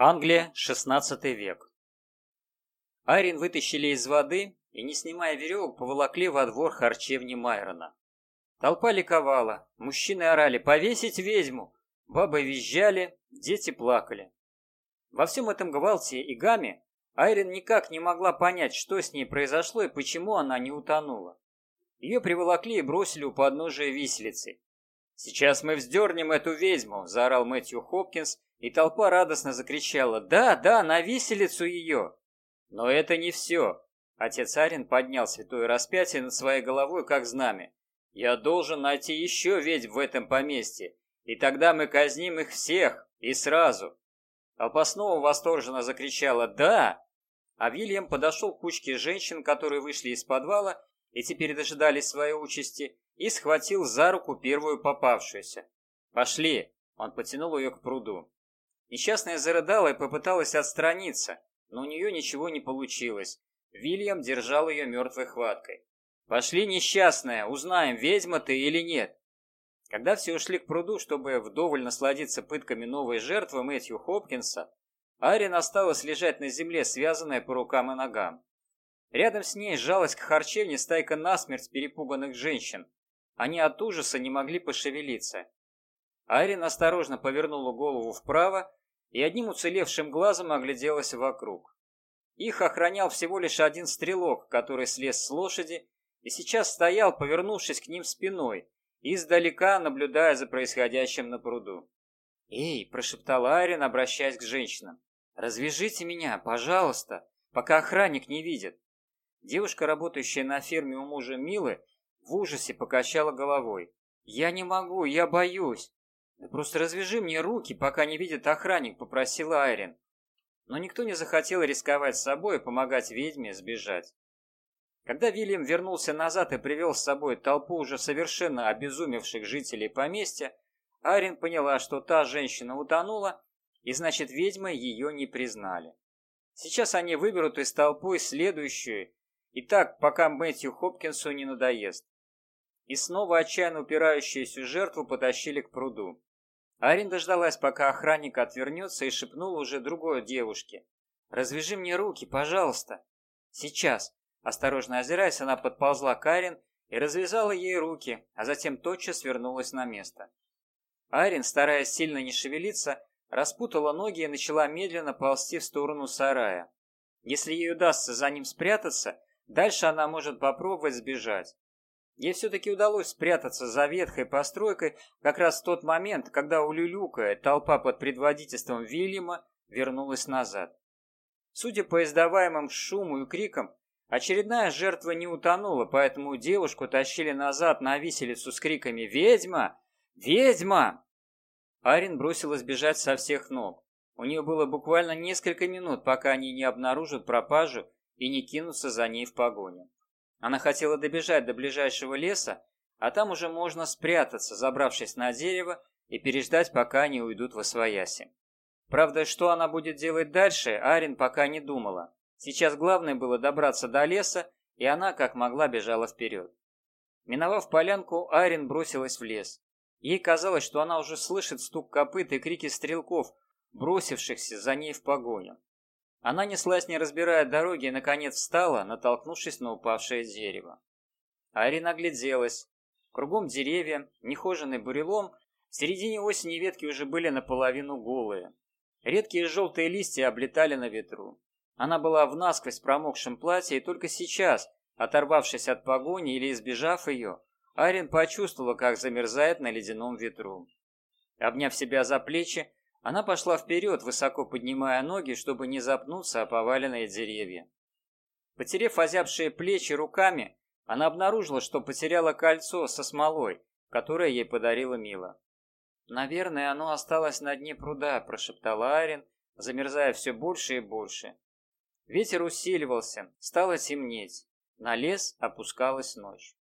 Англия, XVI век. Айрин вытащили из воды и, не снимая веревок, поволокли во двор харчевни Майрона. Толпа ликовала, мужчины орали «Повесить ведьму!», бабы визжали, дети плакали. Во всем этом гвалте и гамме Айрин никак не могла понять, что с ней произошло и почему она не утонула. Ее приволокли и бросили у подножия виселицы. «Сейчас мы вздернем эту ведьму!» – заорал Мэтью Хопкинс, и толпа радостно закричала «Да, да, на виселицу ее!» Но это не все. Отец Арин поднял святое распятие над своей головой, как знамя. «Я должен найти еще ведьм в этом поместье, и тогда мы казним их всех, и сразу!» Толпа снова восторженно закричала «Да!», а Вильям подошел к кучке женщин, которые вышли из подвала и теперь дожидались своей участи, и схватил за руку первую попавшуюся. «Пошли!» – он потянул ее к пруду. Несчастная зарыдала и попыталась отстраниться, но у нее ничего не получилось. Вильям держал ее мертвой хваткой. «Пошли, несчастная, узнаем, ведьма ты или нет». Когда все ушли к пруду, чтобы вдоволь насладиться пытками новой жертвы Мэтью Хопкинса, Арин осталась лежать на земле, связанная по рукам и ногам. Рядом с ней сжалась к харчевне стайка насмерть перепуганных женщин. Они от ужаса не могли пошевелиться. Арин осторожно повернула голову вправо и одним уцелевшим глазом огляделась вокруг. Их охранял всего лишь один стрелок, который слез с лошади и сейчас стоял, повернувшись к ним спиной, издалека наблюдая за происходящим на пруду. «Эй!» – прошептала Арин, обращаясь к женщинам. «Развяжите меня, пожалуйста, пока охранник не видит». Девушка, работающая на ферме у мужа Милы, в ужасе покачала головой. «Я не могу, я боюсь». «Да просто развяжи мне руки, пока не видит охранник», — попросила Айрин. Но никто не захотел рисковать собой и помогать ведьме сбежать. Когда Вильям вернулся назад и привел с собой толпу уже совершенно обезумевших жителей поместья, Айрин поняла, что та женщина утонула, и значит ведьмы ее не признали. Сейчас они выберут из толпы следующую, и так, пока Мэтью Хопкинсу не надоест. И снова отчаянно упирающуюся жертву потащили к пруду. Арин дождалась, пока охранник отвернется, и шепнула уже другой девушке. «Развяжи мне руки, пожалуйста». «Сейчас». Осторожно озираясь, она подползла к Арин и развязала ей руки, а затем тотчас вернулась на место. Арин, стараясь сильно не шевелиться, распутала ноги и начала медленно ползти в сторону сарая. Если ей удастся за ним спрятаться, дальше она может попробовать сбежать. Ей все-таки удалось спрятаться за ветхой постройкой как раз в тот момент, когда улюлюкая толпа под предводительством Вильяма вернулась назад. Судя по издаваемым шуму и крикам, очередная жертва не утонула, поэтому девушку тащили назад на виселицу с криками «Ведьма! Ведьма!». Арин бросилась бежать со всех ног. У нее было буквально несколько минут, пока они не обнаружат пропажу и не кинутся за ней в погоню. Она хотела добежать до ближайшего леса, а там уже можно спрятаться, забравшись на дерево и переждать, пока они уйдут во свояси. Правда, что она будет делать дальше, Арин пока не думала. Сейчас главное было добраться до леса, и она, как могла, бежала вперед. Миновав полянку, Арин бросилась в лес. Ей казалось, что она уже слышит стук копыт и крики стрелков, бросившихся за ней в погоню. Она неслась, не разбирая дороги, и, наконец, встала, натолкнувшись на упавшее дерево. Ари нагляделась. Кругом деревья, нехоженный бурелом, в середине осени ветки уже были наполовину голые. Редкие желтые листья облетали на ветру. Она была в насквозь промокшем платье, и только сейчас, оторвавшись от погони или избежав ее, Арин почувствовала, как замерзает на ледяном ветру. Обняв себя за плечи, она пошла вперед, высоко поднимая ноги, чтобы не запнуться о поваленные деревья. Потерев озябшие плечи руками, она обнаружила, что потеряла кольцо со смолой, которое ей подарила Мила. «Наверное, оно осталось на дне пруда», – прошептала Арин, замерзая все больше и больше. Ветер усиливался, стало темнеть. На лес опускалась ночь.